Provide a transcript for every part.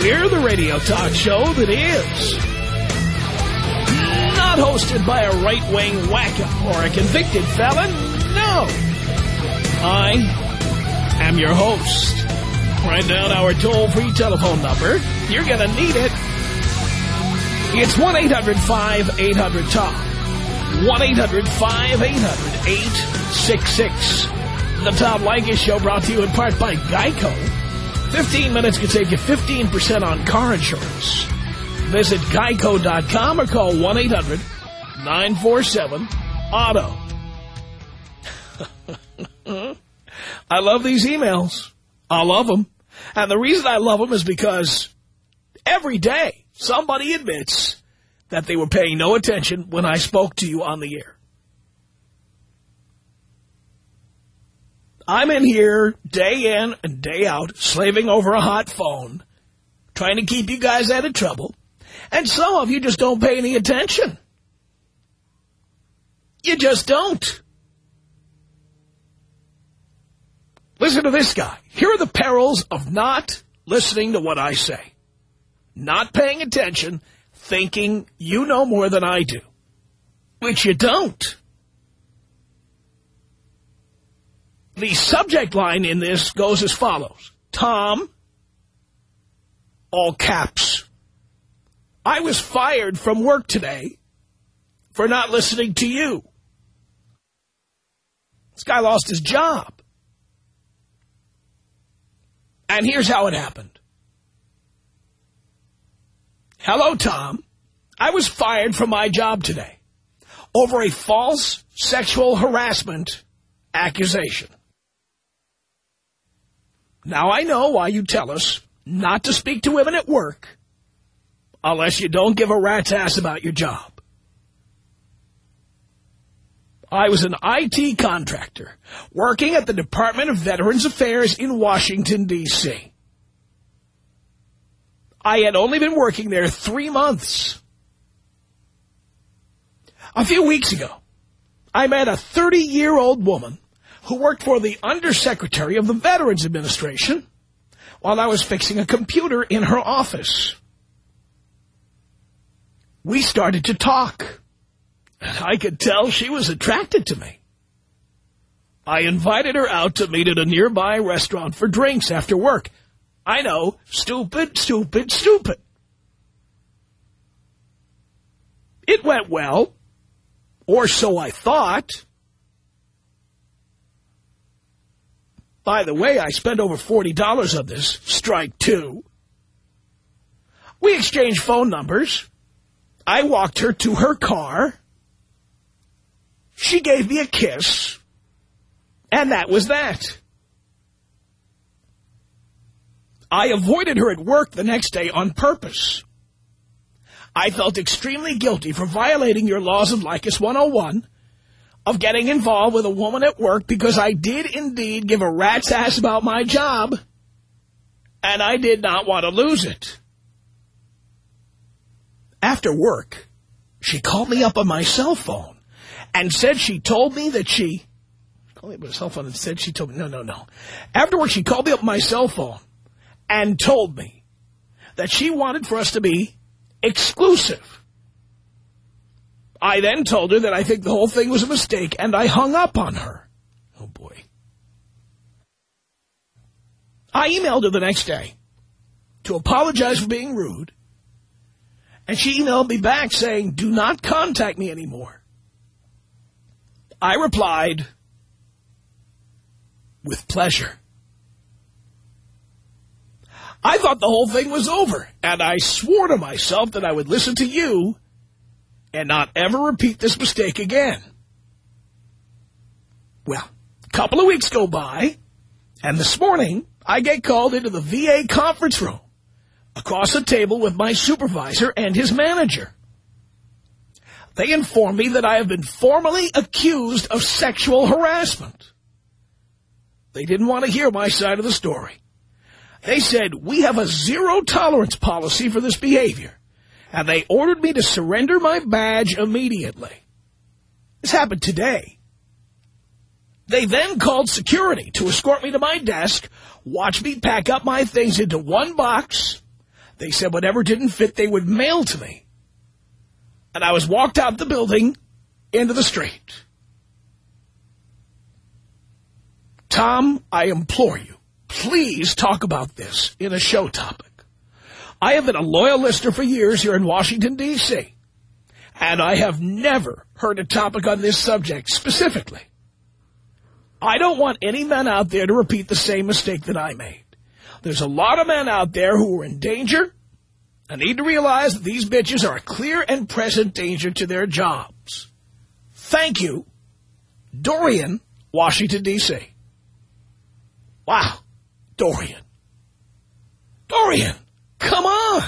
We're the radio talk show that is not hosted by a right-wing wacko or a convicted felon. No. I am your host. Write down our toll-free telephone number. You're going to need it. It's 1-800-5800-TOM. 1-800-5800-866. The Tom Leykis Show brought to you in part by Geico. 15 minutes could save you 15% on car insurance. Visit geico.com or call 1-800-947-AUTO. I love these emails. I love them. And the reason I love them is because every day somebody admits that they were paying no attention when I spoke to you on the air. I'm in here day in and day out, slaving over a hot phone, trying to keep you guys out of trouble. And some of you just don't pay any attention. You just don't. Listen to this guy. Here are the perils of not listening to what I say. Not paying attention, thinking you know more than I do. Which you don't. The subject line in this goes as follows. Tom, all caps. I was fired from work today for not listening to you. This guy lost his job. And here's how it happened. Hello, Tom. I was fired from my job today over a false sexual harassment accusation. Now I know why you tell us not to speak to women at work unless you don't give a rat's ass about your job. I was an IT contractor working at the Department of Veterans Affairs in Washington, D.C. I had only been working there three months. A few weeks ago, I met a 30-year-old woman who worked for the Undersecretary of the Veterans Administration while I was fixing a computer in her office. We started to talk. And I could tell she was attracted to me. I invited her out to meet at a nearby restaurant for drinks after work. I know, stupid, stupid, stupid. It went well, or so I thought. By the way, I spent over $40 on this, strike two. We exchanged phone numbers. I walked her to her car. She gave me a kiss. And that was that. I avoided her at work the next day on purpose. I felt extremely guilty for violating your laws of Leykis 101 of getting involved with a woman at work because I did indeed give a rat's ass about my job and I did not want to lose it. After work, she called me up on my cell phone and said she told me that she... Called me up on my cell phone and said she told me... No, no, no. Afterwards, she called me up on my cell phone and told me that she wanted for us to be exclusive. I then told her that I think the whole thing was a mistake, and I hung up on her. Oh, boy. I emailed her the next day to apologize for being rude, and she emailed me back saying, do not contact me anymore. I replied, with pleasure. I thought the whole thing was over, and I swore to myself that I would listen to you and not ever repeat this mistake again. Well, a couple of weeks go by, and this morning I get called into the VA conference room across the table with my supervisor and his manager. They inform me that I have been formally accused of sexual harassment. They didn't want to hear my side of the story. They said, we have a zero tolerance policy for this behavior. And they ordered me to surrender my badge immediately. This happened today. They then called security to escort me to my desk, watch me pack up my things into one box. They said whatever didn't fit, they would mail to me. And I was walked out the building into the street. Tom, I implore you, please talk about this in a show topic. I have been a loyal listener for years here in Washington, D.C., and I have never heard a topic on this subject specifically. I don't want any men out there to repeat the same mistake that I made. There's a lot of men out there who are in danger and need to realize that these bitches are a clear and present danger to their jobs. Thank you, Dorian, Washington, D.C. Wow, Dorian. Dorian, come on.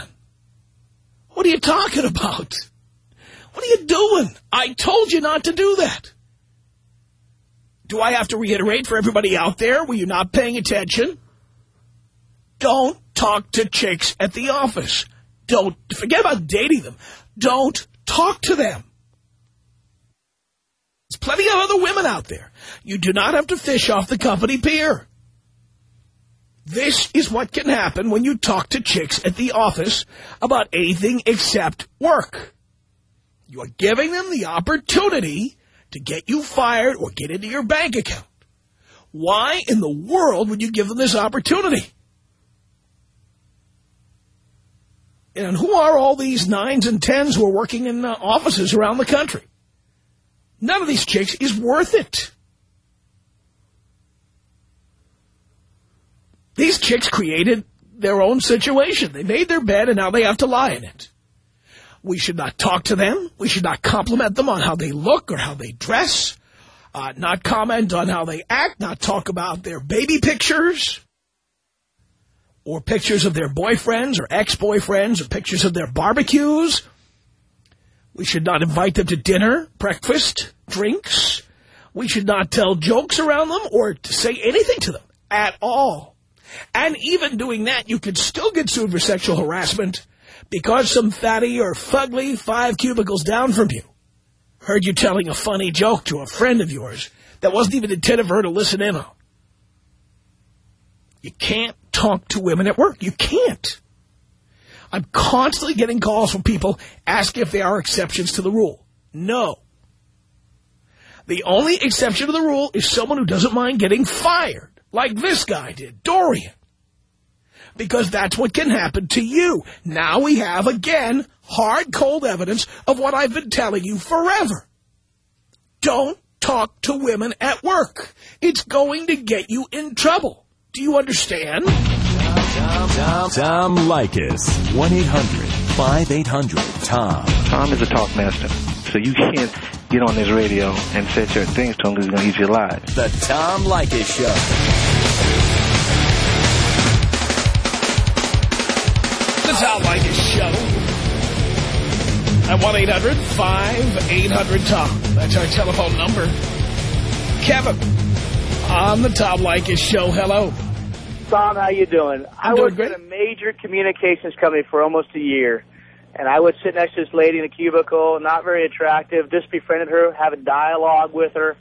What are you talking about? What are you doing? I told you not to do that. Do I have to reiterate for everybody out there? Were you not paying attention? Don't talk to chicks at the office. Don't forget about dating them. Don't talk to them. There's plenty of other women out there. You do not have to fish off the company pier. This is what can happen when you talk to chicks at the office about anything except work. You are giving them the opportunity to get you fired or get into your bank account. Why in the world would you give them this opportunity? And who are all these nines and tens who are working in uh, offices around the country? None of these chicks is worth it. These chicks created their own situation. They made their bed and now they have to lie in it. We should not talk to them. We should not compliment them on how they look or how they dress. Uh, not comment on how they act. Not talk about their baby pictures. Or pictures of their boyfriends or ex-boyfriends or pictures of their barbecues. We should not invite them to dinner, breakfast, drinks. We should not tell jokes around them or say anything to them at all. And even doing that, you could still get sued for sexual harassment because some fatty or fugly five cubicles down from you heard you telling a funny joke to a friend of yours that wasn't even intended for her to listen in on. You can't talk to women at work. You can't. I'm constantly getting calls from people asking if there are exceptions to the rule. No. The only exception to the rule is someone who doesn't mind getting fired, like this guy did, Dorian because that's what can happen to you. Now we have, again, hard, cold evidence of what I've been telling you forever. Don't talk to women at work. It's going to get you in trouble. Do you understand? Tom, Tom, Tom Leykis. 1-800-5800-TOM. Tom is a talk master, so you can't get on this radio and say certain things to him because he's going to eat your lives. The Tom Leykis Show. The Tom Leykis Show. At 1-800-5800-TOM. That's our telephone number. Kevin on the Tom Leykis Show. Hello. Tom, how you doing? I'm I doing worked great. at a major communications company for almost a year. And I would sit next to this lady in a cubicle, not very attractive, just befriended her, have a dialogue with her,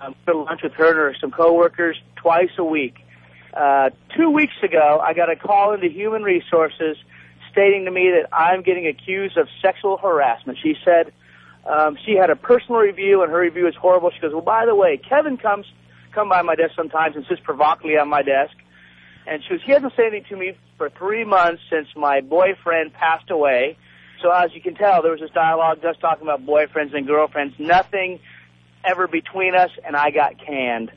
um, go to lunch with her and some coworkers twice a week. Uh, two weeks ago, I got a call into Human Resources stating to me that I'm getting accused of sexual harassment. She said um, she had a personal review, and her review was horrible. She goes, well, by the way, Kevin comes come by my desk sometimes and sits provocatively on my desk. And she was, he hasn't said anything to me for three months since my boyfriend passed away. So as you can tell, there was this dialogue just talking about boyfriends and girlfriends. Nothing ever between us, and I got canned.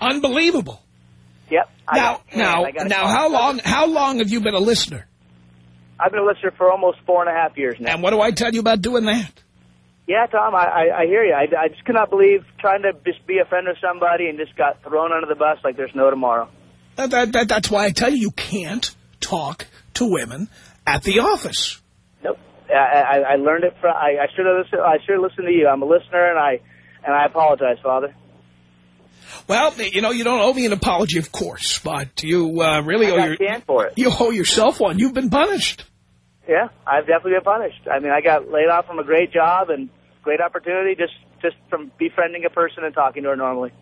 Unbelievable. Yep. I Now, now, now, how long, how long have you been a listener? I've been a listener for almost four and a half years now. And what do I tell you about doing that? Yeah, Tom, I, I, I hear you. I, I just could not believe trying to just be a friend of somebody and just got thrown under the bus like there's no tomorrow. That, that, that, that's why I tell you, you can't talk to women at the office. I, I, I learned it from. I, I should have listened. I should have listened to you. I'm a listener, and I and I apologize, Father. Well, you know, you don't owe me an apology, of course, but you uh, really I owe your for it. you owe yourself one. You've been punished. Yeah, I've definitely been punished. I mean, I got laid off from a great job and great opportunity just just from befriending a person and talking to her normally.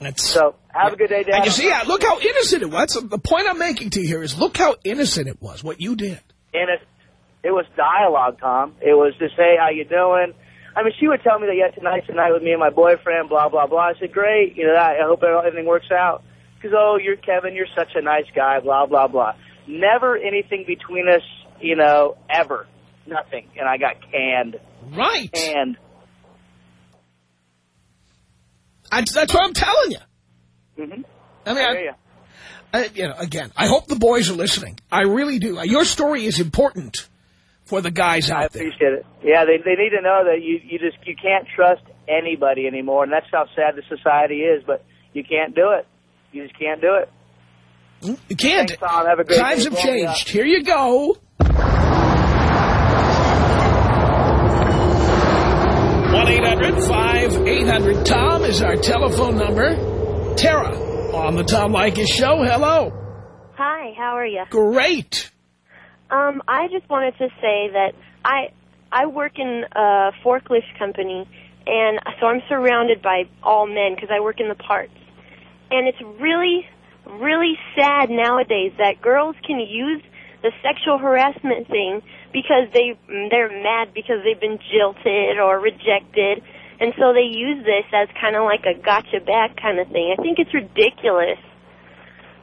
That's, So have a good day, Dad. and you see, look how innocent it was. The point I'm making to you here is look how innocent it was, what you did. and it, was dialogue, Tom. It was just, hey, how you doing? I mean, she would tell me that, yeah, tonight's the night with me and my boyfriend, blah, blah, blah. I said, great, you know, I I hope everything works out. Because, oh, you're Kevin, you're such a nice guy, blah, blah, blah. Never anything between us, you know, ever. Nothing. And I got canned. Right. Canned. That's, that's what I'm telling you. Mm -hmm. I mean, I I, you. I, you know, again, I hope the boys are listening. I really do. Your story is important for the guys I out there. appreciate it. Yeah, they they need to know that you you just you can't trust anybody anymore, and that's how sad the society is. But you can't do it. You just can't do it. You can't. Thanks, Tom. Have a great Times day. have changed. Here you go. one 800 tom is our telephone number. Tara on the Tom Leykis show. Hello. Hi, how are you? Great. Um, I just wanted to say that I I work in a forklift company, and so I'm surrounded by all men because I work in the parts, and it's really really sad nowadays that girls can use the sexual harassment thing because they they're mad because they've been jilted or rejected, and so they use this as kind of like a gotcha back kind of thing. I think it's ridiculous.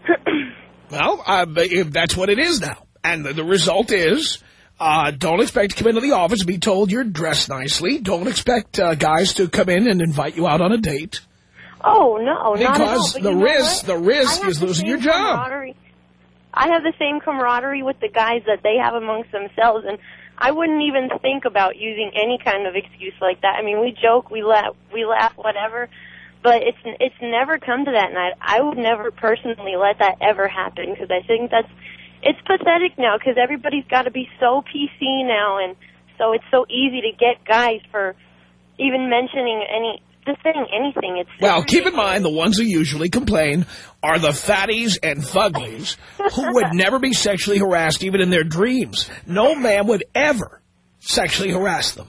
Well, uh, that's what it is now. And the, the result is, uh, don't expect to come into the office and be told you're dressed nicely. Don't expect uh, guys to come in and invite you out on a date. Oh no, not at all. Because the risk- the risk is losing your job. camaraderie- I have the same camaraderie with the guys that they have amongst themselves, and I wouldn't even think about using any kind of excuse like that. I mean, we joke, we laugh, we laugh, whatever, but it's it's never come to that, I I would never personally let that ever happen because I think that's it's pathetic now because everybody's got to be so PC now, and so it's so easy to get guys for even mentioning any just saying anything. It's Well, keep in mind, the ones who usually complain are the fatties and fuglies who would never be sexually harassed even in their dreams. No man would ever sexually harass them.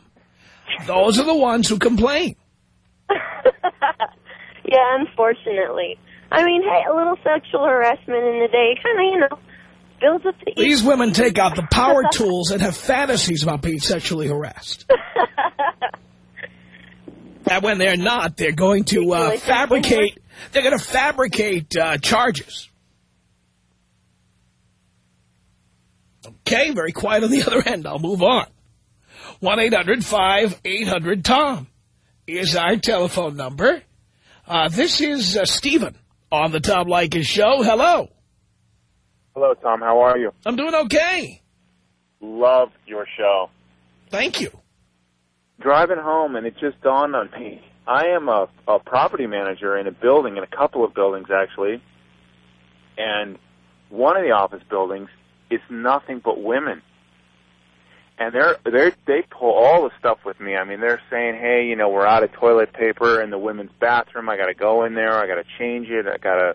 Those are the ones who complain. yeah, unfortunately. I mean, hey, a little sexual harassment in the day kind of, you know, builds up the... These women take out the power tools and have fantasies about being sexually harassed. And when they're not, they're going to uh, fabricate. They're going to fabricate uh, charges. Okay, very quiet on the other end. I'll move on. 1-800-5800-TOM is our telephone number. Uh, this is uh, Stephen on the Tom Leykis show. Hello. Hello, Tom. How are you? I'm doing okay. Love your show. Thank you. Driving home, and it just dawned on me. I am a, a property manager in a building, in a couple of buildings actually, and one of the office buildings is nothing but women. And they're they're, they pull all the stuff with me. I mean, they're saying, "Hey, you know, we're out of toilet paper in the women's bathroom. I got to go in there. I got to change it. I got to,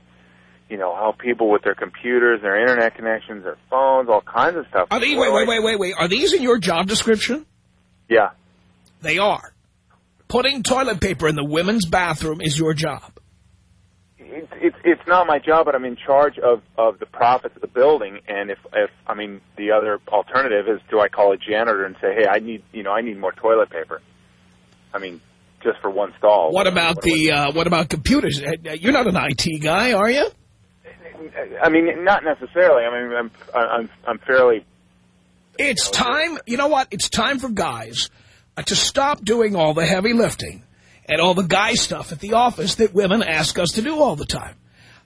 you know, help people with their computers, their internet connections, their phones, all kinds of stuff." Are these, wait, wait, wait, wait, wait. Are these in your job description? Yeah. They are. Putting toilet paper in the women's bathroom is your job. it's it's it's not my job, but I'm in charge of of the profits of the building. And if if I mean the other alternative is, do I call a janitor and say, hey, I need you know I need more toilet paper? I mean, just for one stall. What about the uh, what about computers? Uh, You're not an IT guy, are you? I mean, not necessarily. I mean, I'm I'm I'm fairly. It's time. You know what? It's time for guys uh, to stop doing all the heavy lifting and all the guy stuff at the office that women ask us to do all the time.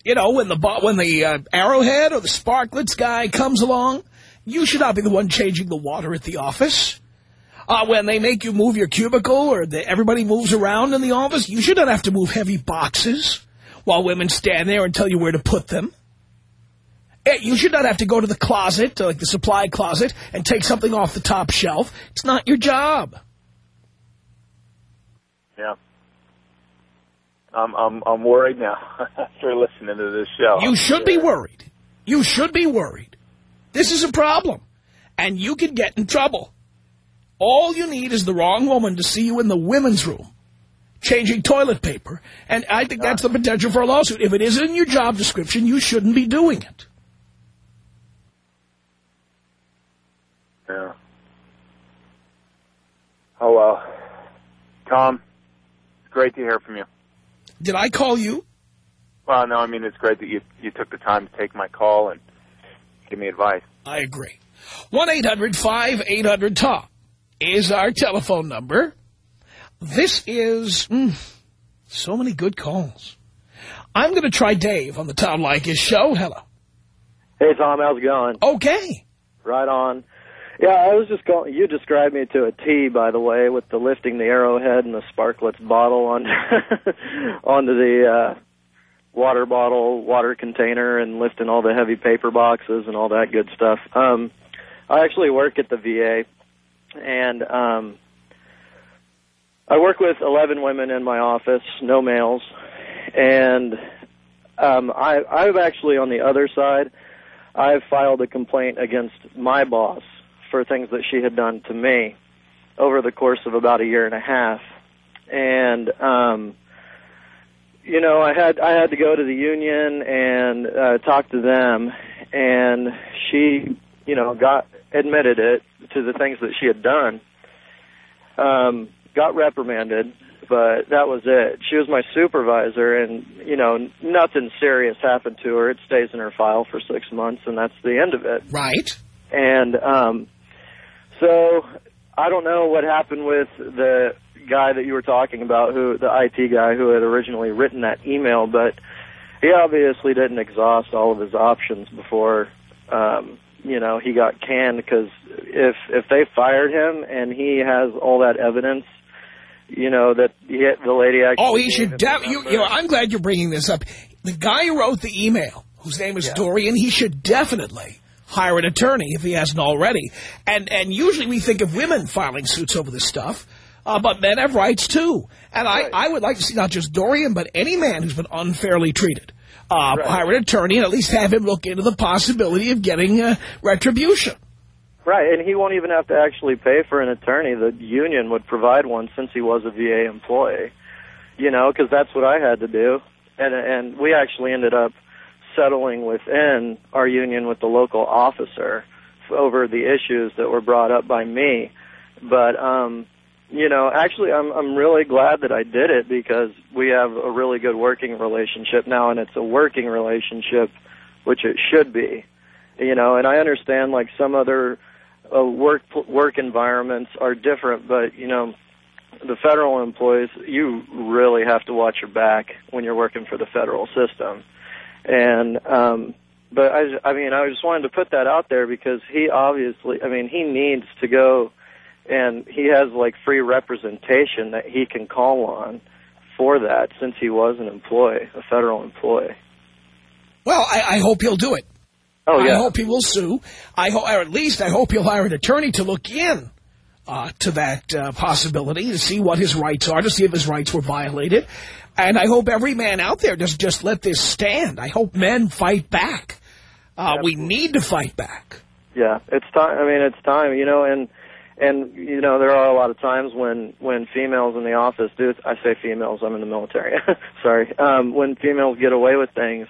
You know, when the when the uh, Arrowhead or the Sparklets guy comes along, you should not be the one changing the water at the office. Uh, when they make you move your cubicle or the, everybody moves around in the office, you should not have to move heavy boxes while women stand there and tell you where to put them. Eh, You should not have to go to the closet, to like the supply closet, and take something off the top shelf. It's not your job. Yeah. I'm I'm I'm worried now after listening to this show. You should be worried. You should be worried. This is a problem. And you can get in trouble. All you need is the wrong woman to see you in the women's room changing toilet paper. And I think that's the potential for a lawsuit. If it isn't in your job description, you shouldn't be doing it. Yeah. Oh well, Tom, it's great to hear from you. Did I call you? Well, no, I mean it's great that you you took the time to take my call and give me advice. I agree. 1-800-5800-TOM is our telephone number. This is mm, so many good calls. I'm going to try Dave on the Tom Leykis show. Hello. Hey, Tom, how's it going? Okay. Right on. Yeah, I was just going. You described me to a T, by the way, with the lifting the arrowhead and the sparklets bottle on onto the uh, water bottle, water container, and lifting all the heavy paper boxes and all that good stuff. Um, I actually work at the VA, and um, I work with 11 women in my office, no males, and um, I, I've actually on the other side. I've filed a complaint against my boss for things that she had done to me over the course of about a year and a half. And um you know, I had I had to go to the union and uh talk to them and she, you know, got admitted it to the things that she had done. Um got reprimanded, but that was it. She was my supervisor and, you know, nothing serious happened to her. It stays in her file for 6 months and that's the end of it. Right. And um, so I don't know what happened with the guy that you were talking about, who the IT guy who had originally written that email, but he obviously didn't exhaust all of his options before um, you know he got canned. Because if if they fired him and he has all that evidence, you know that he, the lady actually. Oh, he should. you, you know, I'm glad you're bringing this up. The guy who wrote the email, whose name is Yeah. Dorian, he should definitely hire an attorney if he hasn't already. And and usually we think of women filing suits over this stuff, uh, but men have rights too. And I, I would like to see not just Dorian, but any man who's been unfairly treated. Uh, Right. Hire an attorney and at least have him look into the possibility of getting uh, retribution. Right, and he won't even have to actually pay for an attorney. The union would provide one since he was a VA employee. You know, because that's what I had to do, and and we actually ended up settling within our union with the local officer over the issues that were brought up by me. But um, you know, actually, I'm I'm really glad that I did it because we have a really good working relationship now, and it's a working relationship, which it should be you know and i understand like some other uh, work work environments are different but you know the federal employees you really have to watch your back when you're working for the federal system and um but i i mean i just wanted to put that out there because he obviously i mean he needs to go and he has like free representation that he can call on for that since he was an employee a federal employee Well, I, I hope he'll do it. oh yeah I hope he will sue. I ho- or at least I hope he'll hire an attorney to look in uh, to that uh, possibility to see what his rights are, to see if his rights were violated. And I hope every man out there doesn't just let this stand. I hope men fight back. Uh, we need to fight back. Yeah, it's time. I mean, it's time. You know, and and you know, there are a lot of times when when females in the office do. I say females. I'm in the military. Sorry. Um, when females get away with things,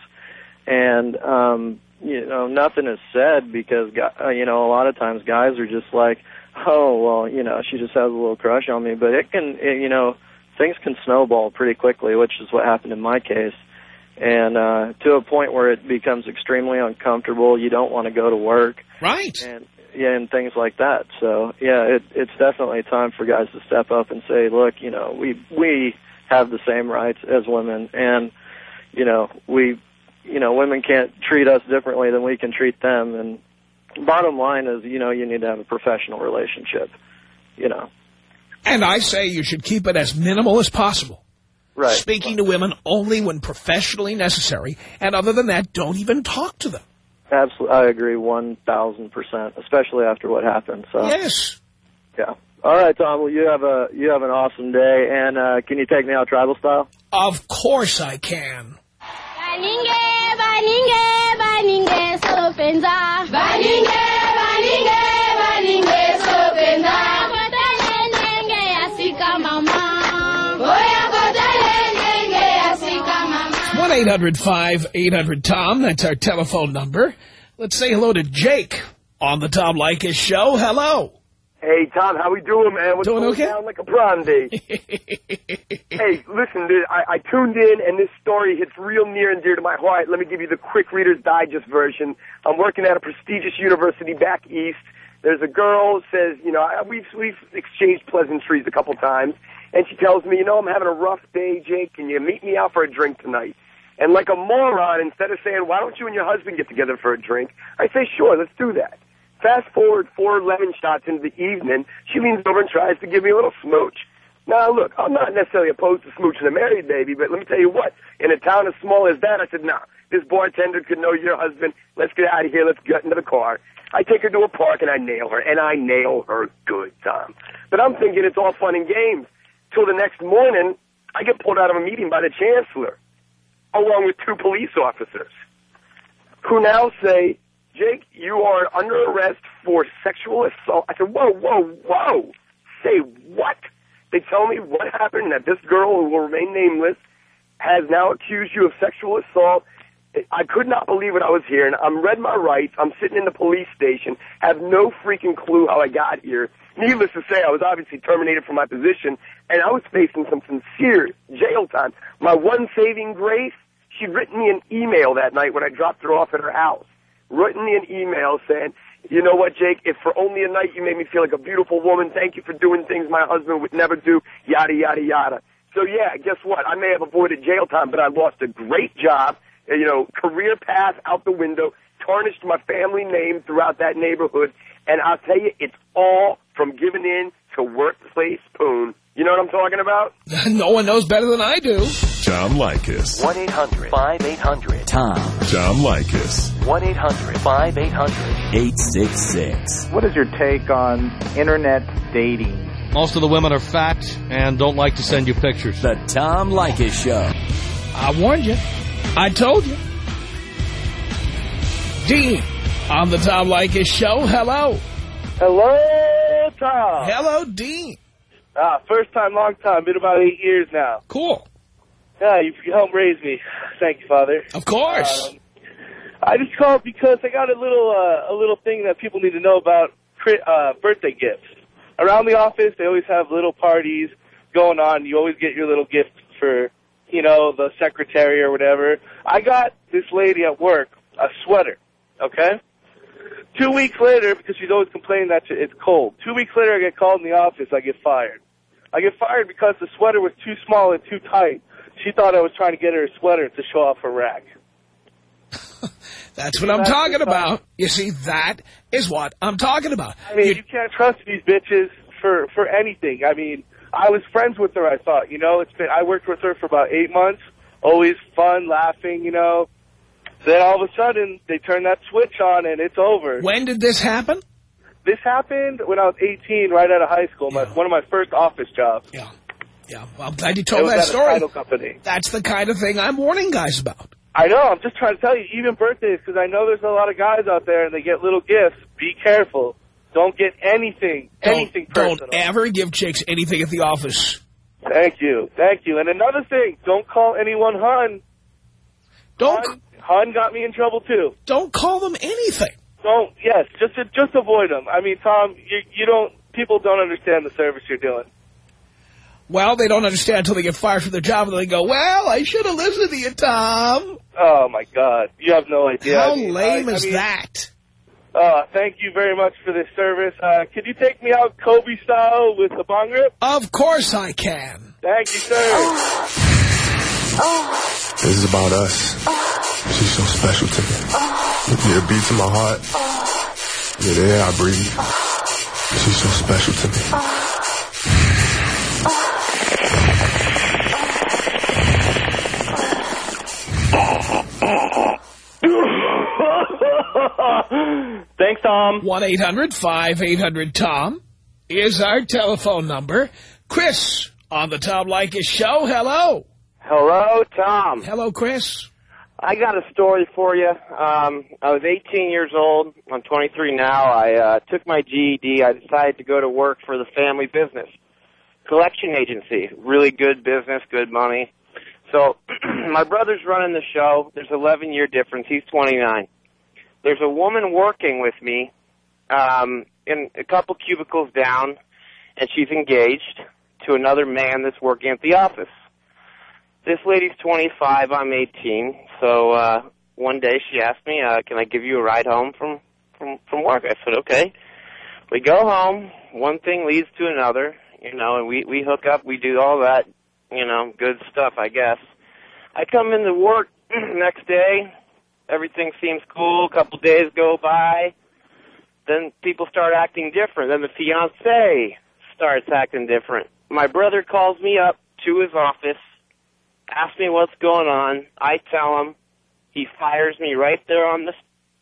and um, you know, nothing is said because uh, you know, a lot of times guys are just like, oh well, you know, she just has a little crush on me. But it can, it, you know, things can snowball pretty quickly, which is what happened in my case. And uh to a point where it becomes extremely uncomfortable you don't want to go to work. Right. and yeah and things like that. So yeah it it's definitely time for guys to step up and say look you know we we have the same rights as women and you know we you know women can't treat us differently than we can treat them. And bottom line is you know you need to have a professional relationship you know And I say you should keep it as minimal as possible. right Speaking to women only when professionally necessary. And other than that, don't even talk to them. Absolutely, I agree one thousand percent, especially after what happened. So Yes. yeah. All right, Tom. Well, you have a you have an awesome day, and uh, can you take me out tribal style? Of course I can. 1-800-5800-TOM. That's our telephone number. Let's say hello to Jake on the Tom Leykis show. Hello. Hey, Tom, how we doing, man? What's Doing going okay? down like a brandy? hey, listen, dude, I, I tuned in, and this story hits real near and dear to my heart. Let me give you the quick Reader's Digest version. I'm working at a prestigious university back east. There's a girl says, you know, we've we've exchanged pleasantries a couple times, and she tells me, you know, I'm having a rough day, Jake. Can you meet me out for a drink tonight? And like a moron, instead of saying, why don't you and your husband get together for a drink, I say, sure, let's do that. Fast forward four lemon shots into the evening, she leans over and tries to give me a little smooch. Now, look, I'm not necessarily opposed to smooching a married baby, but let me tell you what, in a town as small as that, I said, nah, this bartender could know your husband. Let's get out of here. Let's get into the car. I take her to a park and I nail her, and I nail her good, Tom. But I'm thinking it's all fun and games. Till the next morning, I get pulled out of a meeting by the chancellor, along with two police officers, who now say, Jake, you are under arrest for sexual assault. I said, whoa, whoa, whoa. Say what? They tell me what happened, that this girl, who will remain nameless, has now accused you of sexual assault. I could not believe what I was hearing. I'm read my rights. I'm sitting in the police station, have no freaking clue how I got here. Needless to say, I was obviously terminated from my position, and I was facing some sincere jail time. My one saving grace, she'd written me an email that night when I dropped her off at her house. Written me an email saying, you know what, Jake, if for only a night you made me feel like a beautiful woman, thank you for doing things my husband would never do, yada, yada, yada. So yeah, guess what? I may have avoided jail time, but I lost a great job, you know, career path out the window, tarnished my family name throughout that neighborhood, and I'll tell you, it's all from giving in to workplace poon. You know what I'm talking about? no one knows better than I do. Tom Leykis. 1-800-5800-TOM. Tom Leykis. 1-800-5800-866. What is your take on internet dating? Most of the women are fat and don't like to send you pictures. The Tom Leykis Show. I warned you. I told you. Dean on the Tom Leykis show. Hello. Hello, Tom. Hello, Dean. Ah, first time, long time. Been about eight years now. Cool. Yeah, you helped raise me. Thank you, Father. Of course. Um, I just called because I got a little uh, a little thing that people need to know about uh, birthday gifts. Around the office, they always have little parties going on. You always get your little gift for, you know, the secretary or whatever. I got this lady at work a sweater, okay? Two weeks later, because she's always complaining that it's cold, two weeks later I get called in the office, I get fired. I get fired because the sweater was too small and too tight. She thought I was trying to get her a sweater to show off her rack. That's what I'm That's talking about. You see, that is what I'm talking about. I mean, you, can't trust these bitches for for anything. I mean, I was friends with her. I thought, you know, it's been. I worked with her for about eight months. Always fun, laughing, you know. Then all of a sudden, they turn that switch on, and it's over. When did this happen? This happened when I was 18, right out of high school. My, one of my first office jobs. Yeah. Yeah, well, I'm glad you told that story. company. That's the kind of thing I'm warning guys about. I know. I'm just trying to tell you, even birthdays, because I know there's a lot of guys out there and they get little gifts. Be careful. Don't get anything, anything personal. Don't ever give chicks anything at the office. Thank you, thank you. And another thing, don't call anyone hun. Don't. Hun, got me in trouble too. Don't call them anything. Don't. Yes, just just avoid them. I mean, Tom, you you don't. People don't understand the service you're doing. Well, they don't understand until they get fired from their job, and they go, well, I should have listened to you, Tom. Oh my God, you have no idea. How I mean, lame I- I is mean, that? Uh, thank you very much for this service. Uh, could you take me out Kobe style with the bong rip? Of course I can. Thank you, sir. This is about us. She's so special to me. Yeah, it beats in my heart. Yeah, the air I breathe. She's so special to me. Thanks, Tom. 1-800-5800-TOM is our telephone number. Chris on the Tom Leykis show. Hello. Hello, Tom. Hello, Chris. I got a story for you. Um, I was 18 years old. I'm 23 now. I uh, took my GED. I decided to go to work for the family business collection agency. Really good business, good money. So my brother's running the show. There's 11 year difference. He's 29. There's a woman working with me um, in a couple cubicles down, and she's engaged to another man that's working at the office. This lady's 25, I'm 18. So uh, one day she asked me, uh, "Can I give you a ride home from from from work?" I said, "Okay." We go home. One thing leads to another, you know, and we we hook up. We do all that, you know, good stuff, I guess. I come into work next day. Everything seems cool. A couple days go by. Then people start acting different. Then the fiance starts acting different. My brother calls me up to his office asks me what's going on. I tell him. He fires me right there on the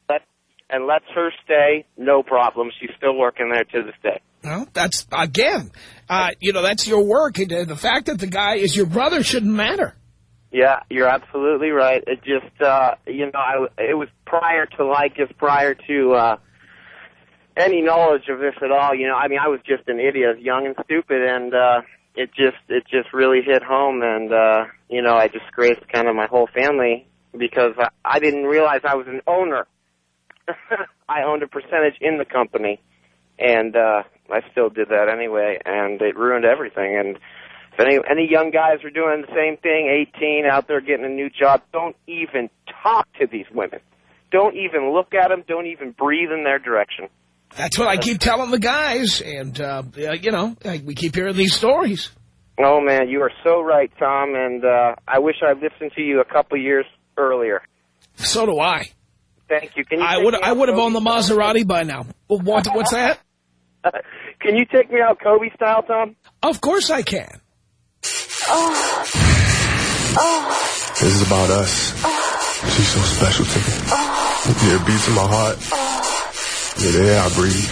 spot and lets her stay. No problem. She's still working there to this day. Well, that's, again, uh, you know, that's your work. And, uh, the fact that the guy is your brother shouldn't matter. Yeah, you're absolutely right. It just, uh, you know, I, it was prior to like, just prior to, uh, any knowledge of this at all. You know, I mean, I was just an idiot, young and stupid, and, uh, it just it just really hit home, and uh, you know I disgraced kind of my whole family because I, I didn't realize I was an owner. I owned a percentage in the company, and uh, I still did that anyway, and it ruined everything. And if any any young guys are doing the same thing, 18 out there getting a new job, don't even talk to these women. Don't even look at them. Don't even breathe in their direction. That's what I keep telling the guys, and, uh, you know, we keep hearing these stories. Oh, man, you are so right, Tom, and uh, I wish I'd listened to you a couple years earlier. So do I. Thank you. Can you I would I would have owned the Maserati by now. What, what's that? can you take me out Kobe style, Tom? Of course I can. Oh. Oh. This is about us. She's so special to me. Yeah, it beats in my heart. Yeah, the air I breathe.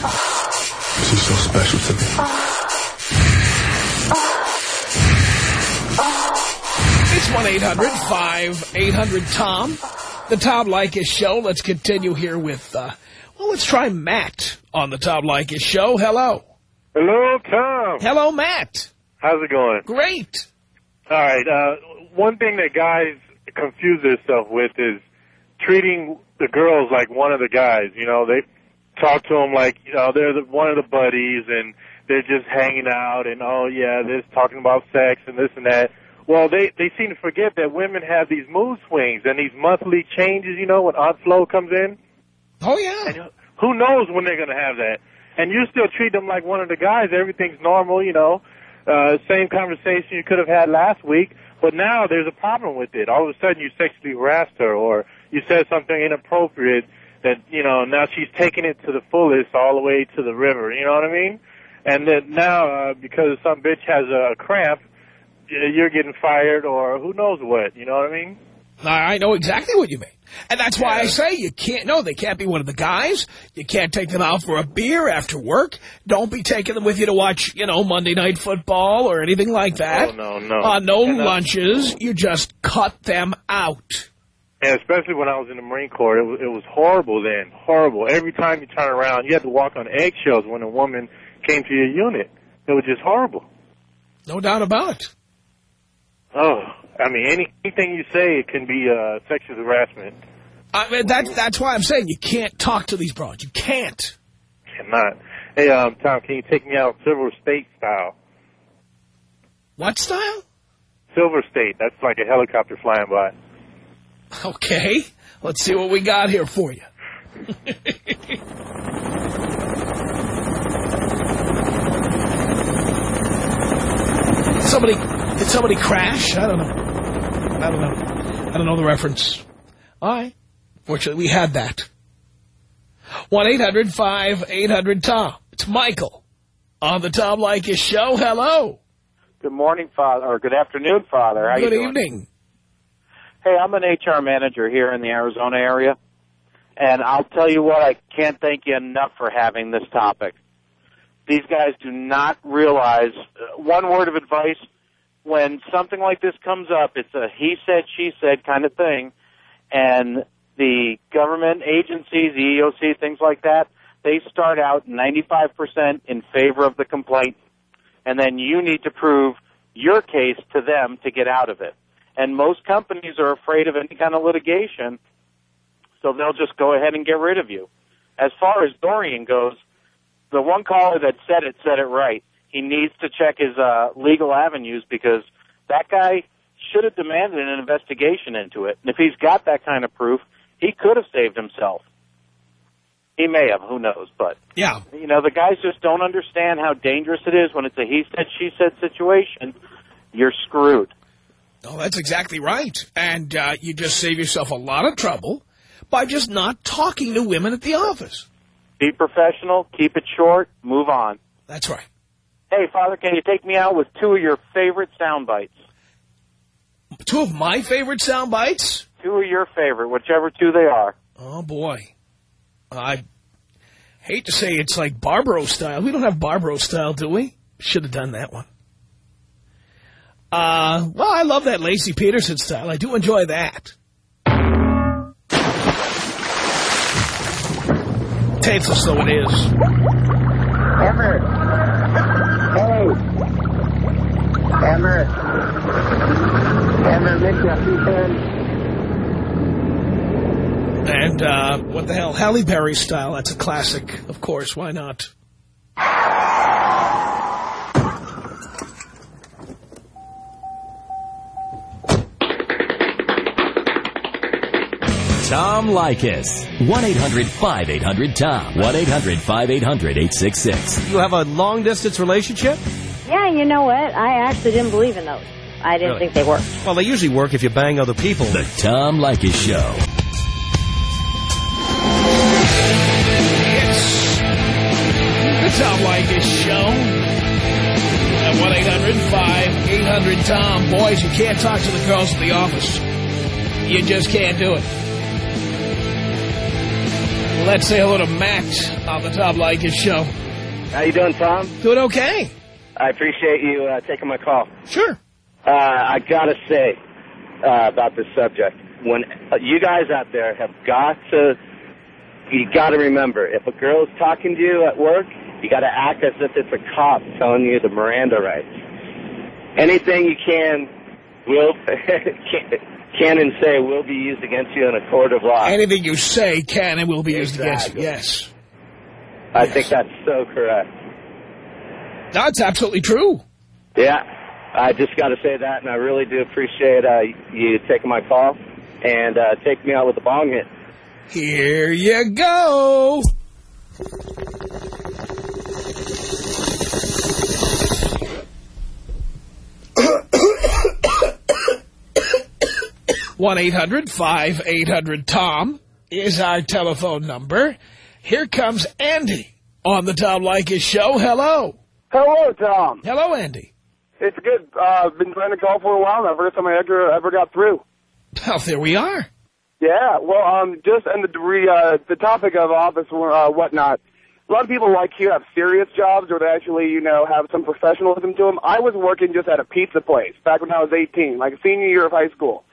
She's so special to me. It's 1-800-5800-TOM. The Tom Leykis Show. Let's continue here with, uh, well, let's try Matt on the Tom Leykis Show. Hello. Hello, Tom. Hello, Matt. How's it going? Great. All right. Uh, one thing that guys confuse themselves with is treating the girls like one of the guys. You know, they talk to them like, you know, they're the, one of the buddies and they're just hanging out and, oh, yeah, they're talking about sex and this and that. Well, they they seem to forget that women have these mood swings and these monthly changes. You know, when Aunt Flo comes in. Oh yeah. And who knows when they're going to have that? And you still treat them like one of the guys. Everything's normal. You know, uh, same conversation you could have had last week. But now there's a problem with it. All of a sudden you sexually harassed her, or you said something inappropriate that you know now she's taking it to the fullest all the way to the river. You know what I mean? And then now uh, because some bitch has a cramp you're getting fired or who knows what. You know what I mean? I know exactly what you mean. And that's why I say you can't, no, they can't be one of the guys. You can't take them out for a beer after work. Don't be taking them with you to watch, you know, Monday Night Football or anything like that. Oh, no, no. Uh, no And, uh, lunches. You just cut them out. And especially when I was in the Marine Corps, it was, it was horrible then. Horrible. Every time you turn around, you had to walk on eggshells when a woman came to your unit. It was just horrible. No doubt about it. Oh, I mean, any, anything you say it can be uh, sexual harassment. I mean, that's, that's why I'm saying you can't talk to these broads. You can't. Cannot. Hey, um, Tom, can you take me out Silver State style? What style? Silver State. That's like a helicopter flying by. Okay. Let's see what we got here for you. somebody, did somebody crash? I don't know. I don't know. I don't know the reference. All right. Fortunately, we had that. 1-800-5800-TOM. It's Michael on the Tom Leykis show. Hello. Good morning, Father, or good afternoon, Father. How Good you doing? evening. Hey, I'm an HR manager here in the Arizona area, And I'll tell you what, I can't thank you enough for having this topic. These guys do not realize, uh, one word of advice, when something like this comes up, it's a he said, she said kind of thing, and the government agencies, the EOC, things like that, they start out 95% in favor of the complaint, and then you need to prove your case to them to get out of it. And most companies are afraid of any kind of litigation, so they'll just go ahead and get rid of you. As far as Dorian goes, the one caller that said it said it right. He needs to check his uh, legal avenues because that guy should have demanded an investigation into it. And if he's got that kind of proof, he could have saved himself. He may have, who knows, but Yeah. you know, the guys just don't understand how dangerous it is when it's a he said she said situation. You're screwed. Oh, that's exactly right. And uh, you just save yourself a lot of trouble by just not talking to women at the office. Be professional, keep it short, move on. That's right. Hey, Father, can you take me out with two of your favorite sound bites? Two of my favorite sound bites? Two of your favorite, whichever two they are. Oh, boy. I hate to say it's like Barbaro style. We don't have Barbaro style, do we? Should have done that one. Uh, well, I love that Laci Peterson style. I do enjoy that. Tasteless though it is. Emmer. Hey. Emmer. Emmer. And, uh, what the hell, Halle Berry style. That's a classic, of course. Why not? Tom Leykis. 1-800-5800-TOM. 1-800-5800-866. You have a long-distance relationship? Yeah, you know what? I actually didn't believe in those. I didn't Really? think they worked. Well, they usually work if you bang other people. The Tom Leykis Show. It's The Tom Leykis Show. At 1-800-5800-TOM. Boys, you can't talk to the girls at the office. You just can't do it. Let's say hello to Max on the Tom Leykis Show. How you doing, Tom? Doing okay. I appreciate you uh, taking my call. Sure. Uh, I gotta say uh, about this subject, when uh, you guys out there have got to, you got to remember, if a girl is talking to you at work, you got to act as if it's a cop telling you the Miranda rights. Anything you can will can, can and say will be used against you in a court of law. Anything you say can and will be used against you. Yes. I think that's so correct. That's absolutely true. Yeah, I just got to say that, and I really do appreciate uh, you taking my call and uh, taking me out with a bong hit. Here you go. One eight hundred five eight hundred Tom is our telephone number. Here comes Andy on the Tom Leykis show. Hello. Hello, Tom. Hello, Andy. It's good. Uh, I've been trying to call for a while now. First time I ever ever got through. Well, there we are. Yeah. Well, um, just and the re, uh, the topic of office uh, whatnot. A lot of people like you have serious jobs or they actually, you know, have some professionalism to them. I was working just at a pizza place back when I was 18, like a senior year of high school.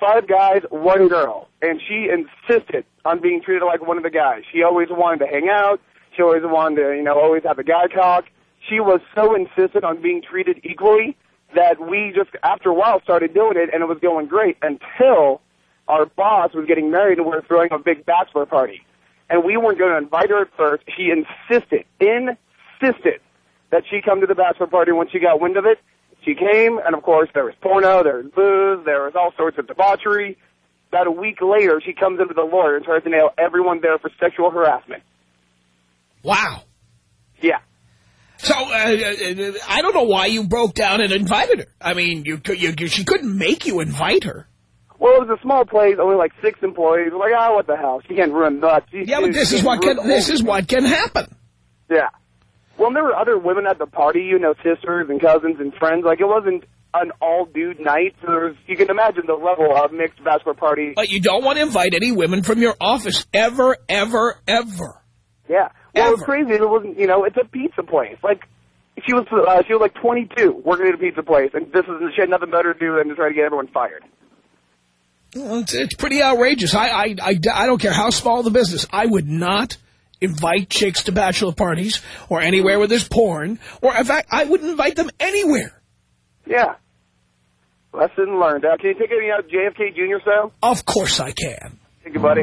Five guys, one girl, and she insisted on being treated like one of the guys. She always wanted to hang out. She always wanted to, you know, always have a guy talk. She was so insistent on being treated equally that we just, after a while, started doing it, and it was going great until our boss was getting married and we were throwing a big bachelor party. And we weren't going to invite her at first. She insisted, insisted that she come to the bachelor party when she got wind of it. She came, and of course, there was porno, there was booze, there was all sorts of debauchery. About a week later, she comes into the lawyer and tries to nail everyone there for sexual harassment. Wow. Yeah. So, uh, uh, I don't know why you broke down and invited her. I mean, you, you she couldn't make you invite her. Well, it was a small place, only like six employees. We're like, oh, what the hell? She can't ruin nuts. She, Yeah, but this is what can, this is what can happen. Yeah. Well, there were other women at the party, you know, sisters and cousins and friends. Like, it wasn't an all dude night. So there's, you can imagine the level of mixed bachelor party. But you don't want to invite any women from your office ever, ever, ever. Yeah. Well, it was crazy. It wasn't, you know, it's a pizza place. Like, she was, uh, she was like 22 working at a pizza place, and this is, she had nothing better to do than to try to get everyone fired. Well, it's, it's pretty outrageous. I, I, I, I don't care how small the business. I would not invite chicks to bachelor parties or anywhere where there's porn. Or, in fact, I wouldn't invite them anywhere. Yeah. Lesson learned. Uh, can you take me out JFK Jr. style? Of course I can. Thank you, buddy.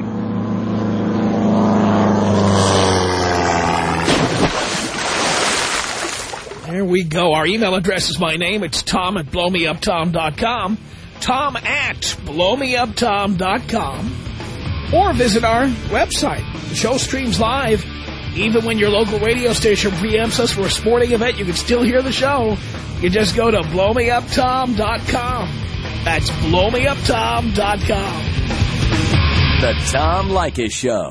There we go. Our email address is my name. It's tom at blowmeuptom.com. Tom at blowmeuptom.com. Or visit our website. The show streams live. Even when your local radio station preempts us for a sporting event, you can still hear the show. You just go to blowmeuptom.com. That's blowmeuptom.com. The Tom Leykis Show.